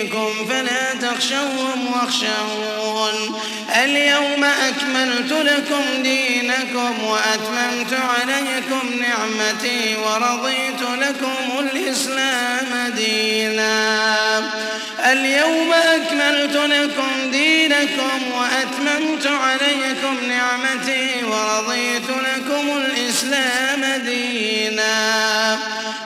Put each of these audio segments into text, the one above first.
دينكم فلا تخشوهم واخشون اليوم أكملت لكم دينكم وأتممت عليكم نعمتي ورضيت لكم الإسلام دينا. اليوم أكملت لكم دينكم وأتممت عليكم نعمتي ورضيت لكم الإسلام دينا.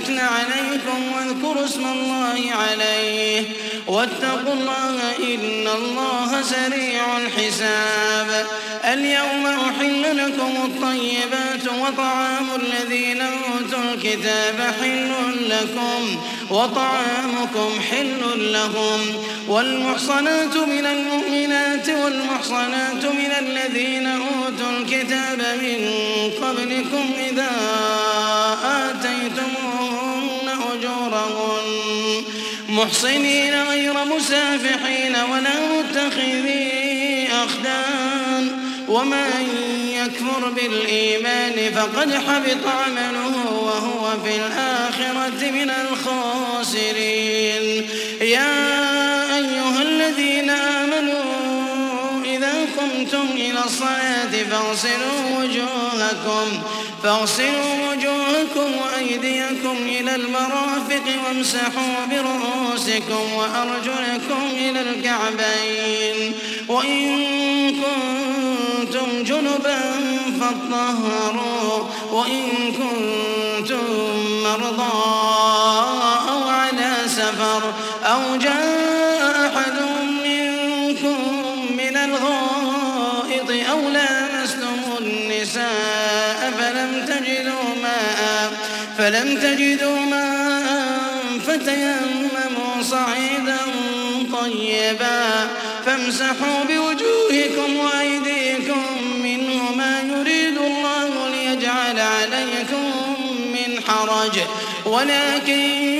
أمسكن عليكم واذكروا اسم الله عليه. واتقوا الله إن الله سريع الحساب. اليوم أحل لكم الطيبات وطعام الذين أوتوا الكتاب حل لكم. وطعامكم حل لهم. والمحصنات من المؤمنات والمحصنات من الذين أوتوا الكتاب من قبلكم إذا آتيتموهن أجورهن. محصنين غير مسافحين ولا متخذي أخدان. ومن يكفر بالإيمان فقد حبط عمله وهو في الآخرة من الخاسرين. يا أيها الذين آمنوا إذا قمتم إلى الصلاة فاغسلوا وجوهكم فاغسلوا وجوهكم وأيديكم إلى المرافق وامسحوا برؤوسكم وأرجلكم إلى الكعبين. وإن كنتم جنبا فاطهروا وإن كنتم مرضى. سفر أو جاء أحد منكم من الغائط أو لامستم النساء فلم تجدوا ماء فلم تجدوا ماء فتيمموا صعيدا طيبا. فامسحوا بوجوهكم وأيديكم منه ما يريد الله ليجعل عليكم من حرج. ولكن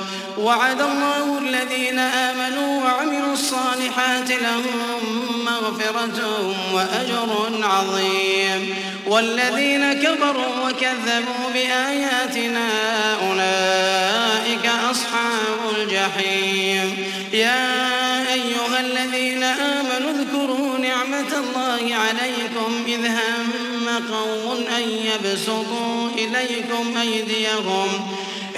وعد الله الذين آمنوا وعملوا الصالحات لهم مغفرة وأجر عظيم. والذين كفروا وكذبوا بآياتنا أولئك أصحاب الجحيم. يا أيها الذين آمنوا اذكروا نعمة الله عليكم إذ هم قوم أن يبسطوا إليكم أيديهم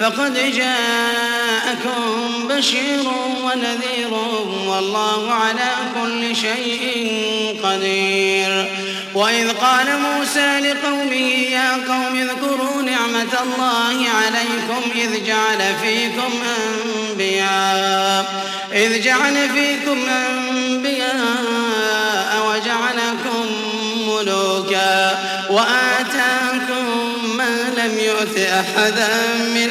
فقد جاءكم بشير ونذير والله على كل شيء قدير. وإذ قال موسى لقومه يا قوم اذكروا نعمة الله عليكم إذ جعل فيكم أنبياء إذ جعل فيكم أنبياء وجعلكم ملوكا وآتاكم ما لم يؤت أحدا من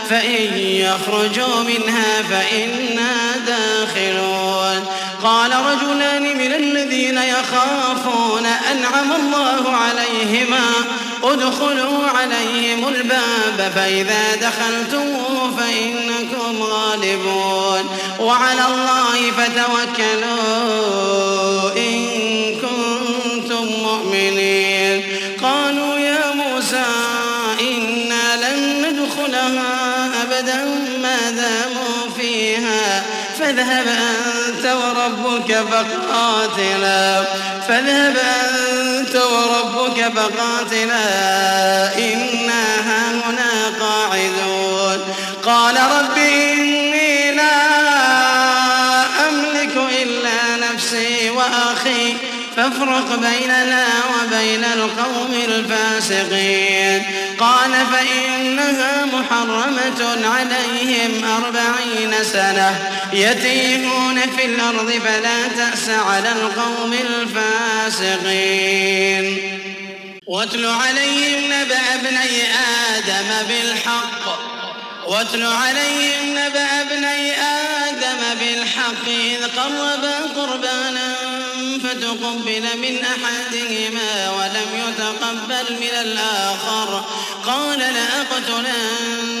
فإن يخرجوا منها فإنا داخلون. قال رجلان من الذين يخافون أنعم الله عليهما. ادخلوا عليهم الباب فإذا دخلتموه فإنكم غالبون. وعلى الله فتوكلوا إن فاذهب أنت وربك فقاتلا. فاذهب أنت وربك فقاتلا. إنا هاهنا قاعدون. قال رب إني لا أملك إلا نفسي وأخي. فافرق بيننا وبين القوم الفاسقين. قال فإنها محرمة عليهم أربعين سنة. يتيهون في الأرض فلا تأس على القوم الفاسقين. واتل عليهم نبأ ابني آدم بالحق. واتل عليهم نبأ ابني آدم بالحق. إذ قربا قربانا فتقبل من أحدهما ولم يتقبل من الآخر. قال لأقتلنك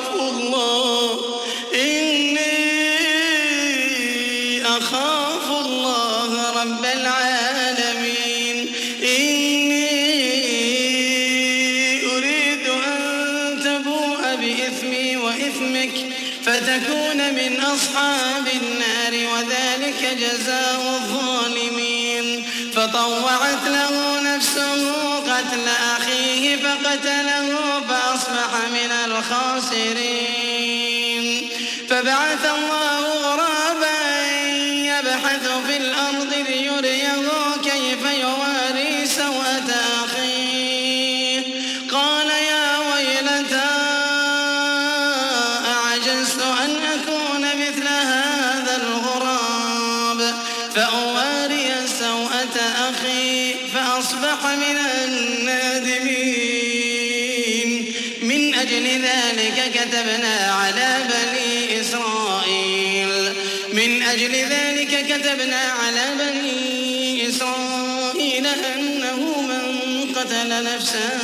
نفسا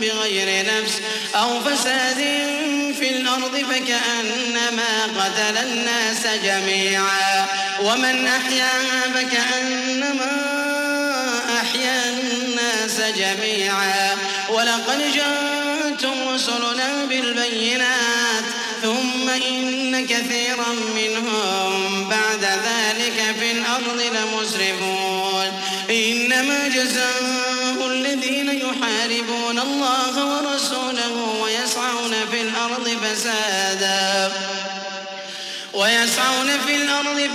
بغير نفس أو فساد في الأرض فكأنما قتل الناس جميعا. ومن أحياها فكأنما أحيا الناس جميعا. ولقد جاءتم رسلنا بالبينات ثم إن كثيرا منهم بعد ذلك في الأرض لمسرفون. إنما جزاء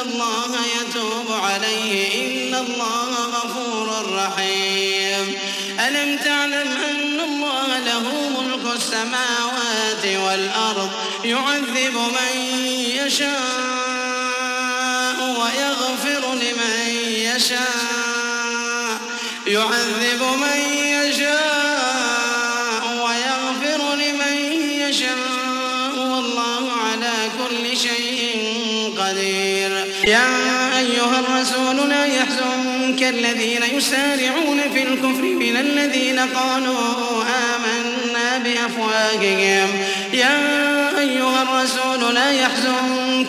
الله يتوب عليه. إن الله غفور رحيم. ألم تعلم أن الله له ملك السماوات والأرض يعذب من يشاء ويغفر لمن يشاء. يعذب من الذين يسارعون في الكفر من الذين قالوا آمنا بأفواههم. يا أيها الرسول لا يحزنك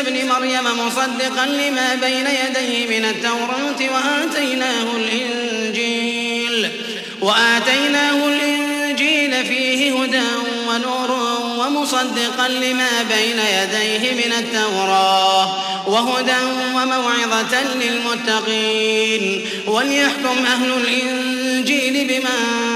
ابن مريم مصدقا لما بين يديه من التوراة وآتيناه الإنجيل وآتيناه الإنجيل فيه هدى ونور ومصدقا لما بين يديه من التوراة وهدى وموعظة للمتقين وليحكم أهل الإنجيل بما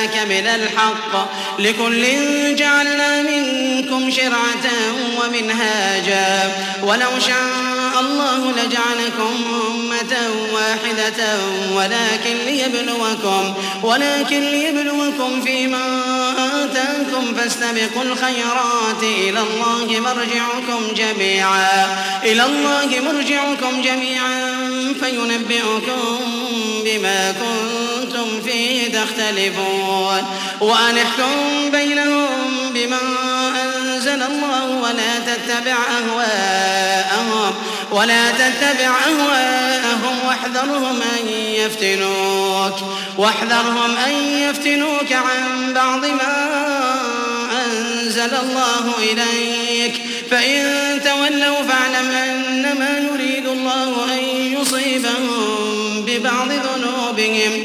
جاءك من الحق لكل جعلنا منكم شرعة ومنهاجا. ولو شاء الله لجعلكم أمة واحدة ولكن ليبلوكم ولكن ليبلوكم فيما آتاكم فاستبقوا الخيرات. إلى الله مرجعكم جميعا. إلى الله مرجعكم جميعا. فينبئكم بما كنتم فيه تختلفون وأن احكم بينهم بما أنزل الله ولا تتبع أهواءهم. ولا تتبع أهواءهم. واحذرهم أن يفتنوك. واحذرهم أن يفتنوك عن بعض ما أنزل الله إليك. فإن تولوا فاعلم أنما يريد الله أن يصيبهم ببعض ذنوبهم.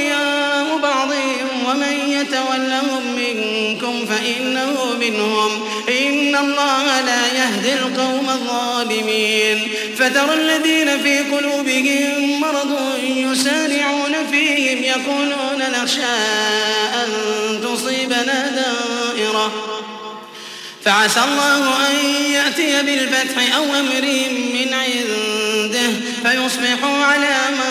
يتولهم منكم فإنه منهم. إن الله لا يهدي القوم الظالمين. فترى الذين في قلوبهم مرض يسارعون فيهم يقولون نخشى أن تصيبنا دائرة. فعسى الله أن يأتي بالفتح أو أمر من عنده فيصبحوا على ما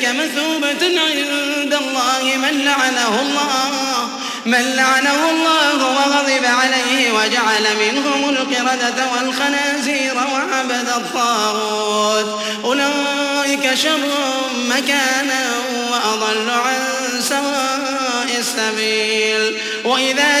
ذلك مثوبة عند الله. من لعنه الله من لعنه الله وغضب عليه وجعل منهم القردة والخنازير وعبد الطاغوت. أولئك شر مكانا وأضل عن سواء السبيل. وإذا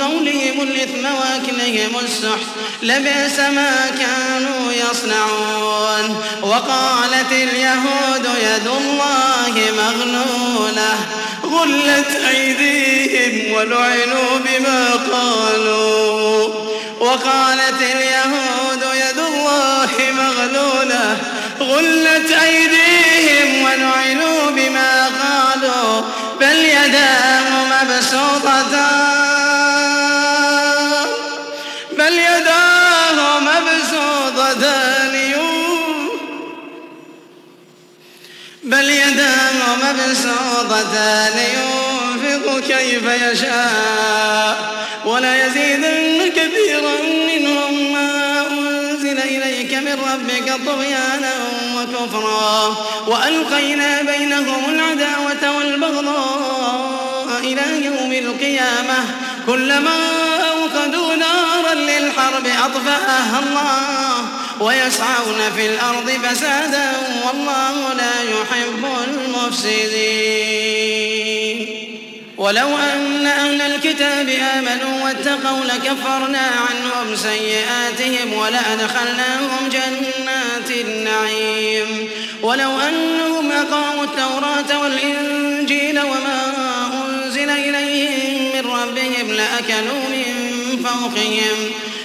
قولهم الإثم وأكلهم السحت لبئس ما كانوا يصنعون. وقالت اليهود يد الله مغلولة غلت أيديهم ولعنوا بما قالوا. وقالت اليهود يد الله مغلولة غلت أيديهم ولعنوا بما قالوا. بل يداه مبسوطتان بل يداه مبسوطتان ينفق كيف يشاء ولا يزيدن كثيرا منهم ما أنزل إليك من ربك طغيانا وكفرا وألقينا بينهم العداوة والبغضاء إلى يوم القيامة كلما أوقدوا نارا للحرب أطفأها الله ويسعون في الأرض فسادا والله لا يحب المفسدين. ولو أن أهل الكتاب آمنوا واتقوا لكفرنا عنهم سيئاتهم ولأدخلناهم جنات النعيم. ولو أنهم أقاموا التوراة والإنجيل وما أنزل إليهم من ربهم لأكلوا من فوقهم.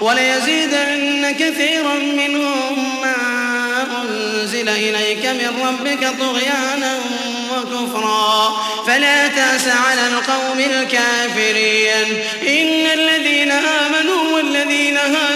وليزيدن كثيرا منهم ما أنزل إليك من ربك طغيانا وكفرا. فلا تأس على القوم الكافرين. إن الذين آمنوا والذين هادوا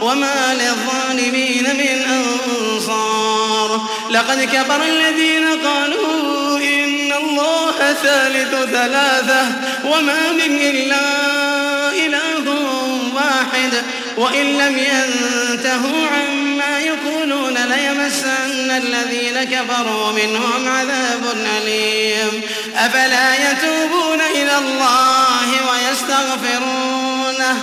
وما للظالمين من أنصار. لقد كفر الذين قالوا إن الله ثالث ثلاثة وما من إلا إله واحد وإن لم ينتهوا عما يقولون ليمسن الذين كفروا منهم عذاب أليم. أفلا يتوبون إلى الله ويستغفرونه؟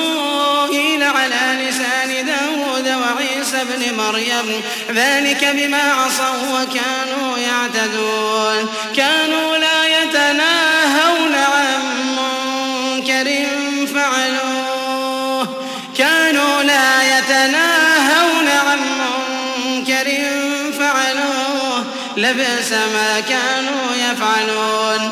وعيسى بن مريم. ذلك بما عصوا وكانوا يعتدون. كانوا لا يتناهون عن منكر فعلوه. كانوا لا يتناهون عن منكر فعلوه. لبئس ما كانوا يفعلون.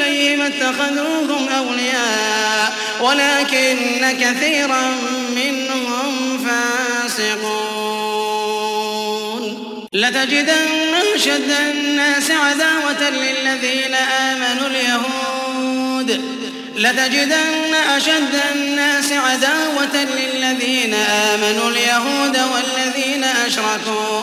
إليهم اتخذوهم أولياء ولكن كثيرا منهم فاسقون. لتجدن أشد الناس عداوة للذين آمنوا اليهود. لتجدن أشد الناس عداوة للذين آمنوا اليهود والذين أشركوا.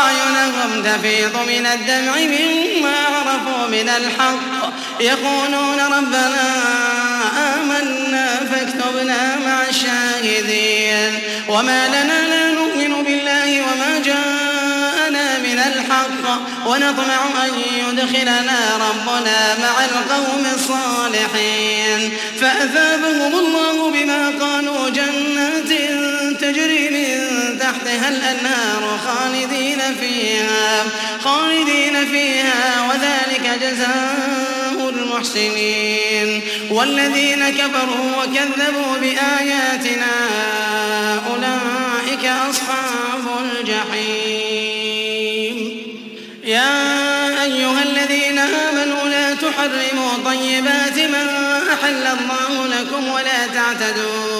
أعينهم تفيض من الدمع مما عرفوا من الحق. يقولون ربنا آمنا فاكتبنا مع الشاهدين. وما لنا لا نؤمن بالله وما جاءنا من الحق. ونطمع أن يدخلنا ربنا مع القوم الصالحين. فأثابهم الله بما قالوا جنات تجري من تحتها الأنهار خالدين فيها خالدين فيها وذلك جزاء المحسنين. والذين كفروا وكذبوا بآياتنا أولئك أصحاب الجحيم. يا أيها الذين آمنوا لا تحرموا طيبات ما أحل الله لكم ولا تعتدوا.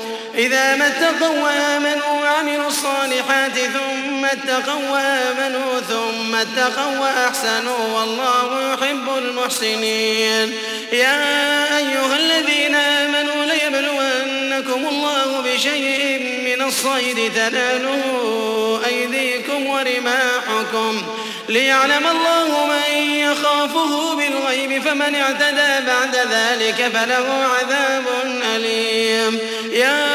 إذا ما اتقوا وآمنوا وعملوا الصالحات ثم اتقوا وآمنوا ثم اتقوا وأحسنوا والله يحب المحسنين. يا أيها الذين آمنوا ليبلونكم الله بشيء من الصيد تناله أيديكم ورماحكم ليعلم الله من يخافه بالغيب فمن اعتدى بعد ذلك فله عذاب أليم. يا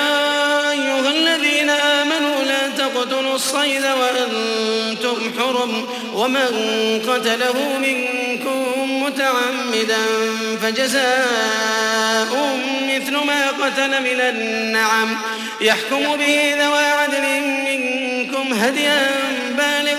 تقتلوا الصيد وأنتم حرم ومن قتله منكم متعمدا فجزاء مثل ما قتل من النعم يحكم به ذوى عدل منكم هديا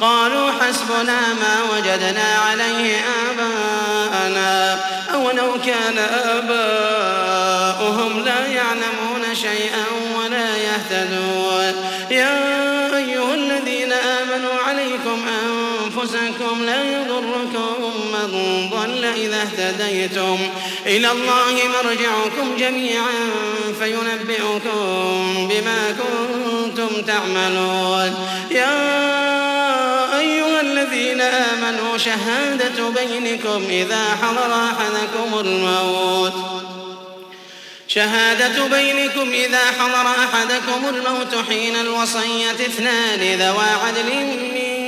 قالوا حسبنا ما وجدنا عليه آباءنا. أولو كان آباؤهم لا يعلمون شيئا ولا يهتدون. يا أيها الذين آمنوا عليكم أنفسكم لا يضركم من ضل إذا اهتديتم. إلى الله مرجعكم جميعا فينبئكم بما كنتم تعملون. يا شهادة بينكم إذا حضر أحدكم الموت. شهادة بينكم إذا حضر أحدكم الموت حين الوصية اثنان ذوى عدل منكم.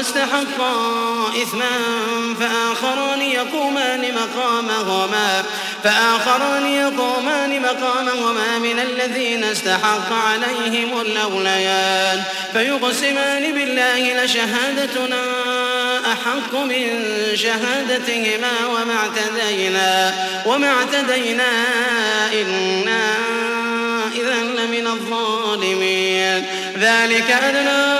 أنهما استحقا إثما فآخران يقومان مقامهما فآخران يقومان مقامهما من الذين استحق عليهم الأوليان فيقسمان بالله لشهادتنا أحق من شهادتهما وما اعتدينا وما اعتدينا إنا إذا لمن الظالمين ذلك أدنى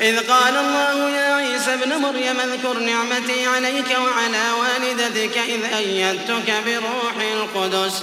إذ قال الله يا عيسى ابن مريم اذكر نعمتي عليك وعلى والدتك إذ أيدتك بروح القدس.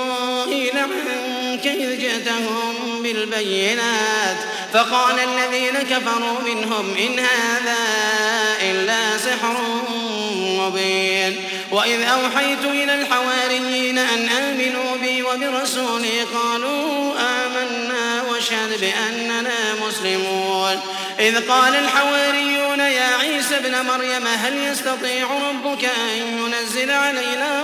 عنك إذ جئتهم بالبينات فقال الذين كفروا منهم إن هذا إلا سحر مبين وإذ أوحيت إلى الحواريين أن آمنوا بي وبرسولي قالوا آمنا واشهد بأننا مسلمون إذ قال الحواريون يا عيسى ابن مريم هل يستطيع ربك أن ينزل علينا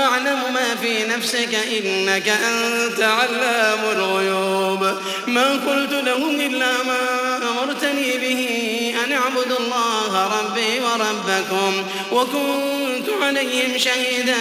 أعلم ما في نفسك إنك أنت علام الغيوب. ما قلت لهم إلا ما أمرتني به أن اعبدوا الله ربي وربكم وكنت عليهم شهيدا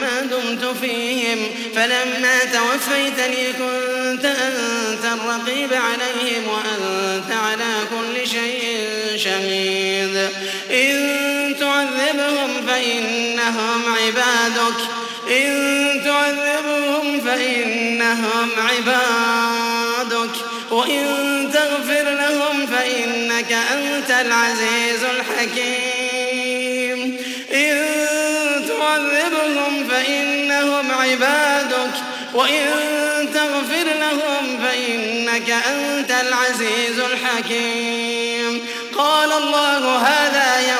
ما دمت فيهم. فلما توفيتني كنت أنت الرقيب عليهم وأنت على كل شيء شهيد. إن تعذبهم فإنهم عبادك. إن تعذبهم فإنهم عبادك وإن تغفر لهم فإنك أنت العزيز الحكيم. إن تعذبهم فإنهم عبادك وإن تغفر لهم فإنك أنت العزيز الحكيم. قال الله هذا يوم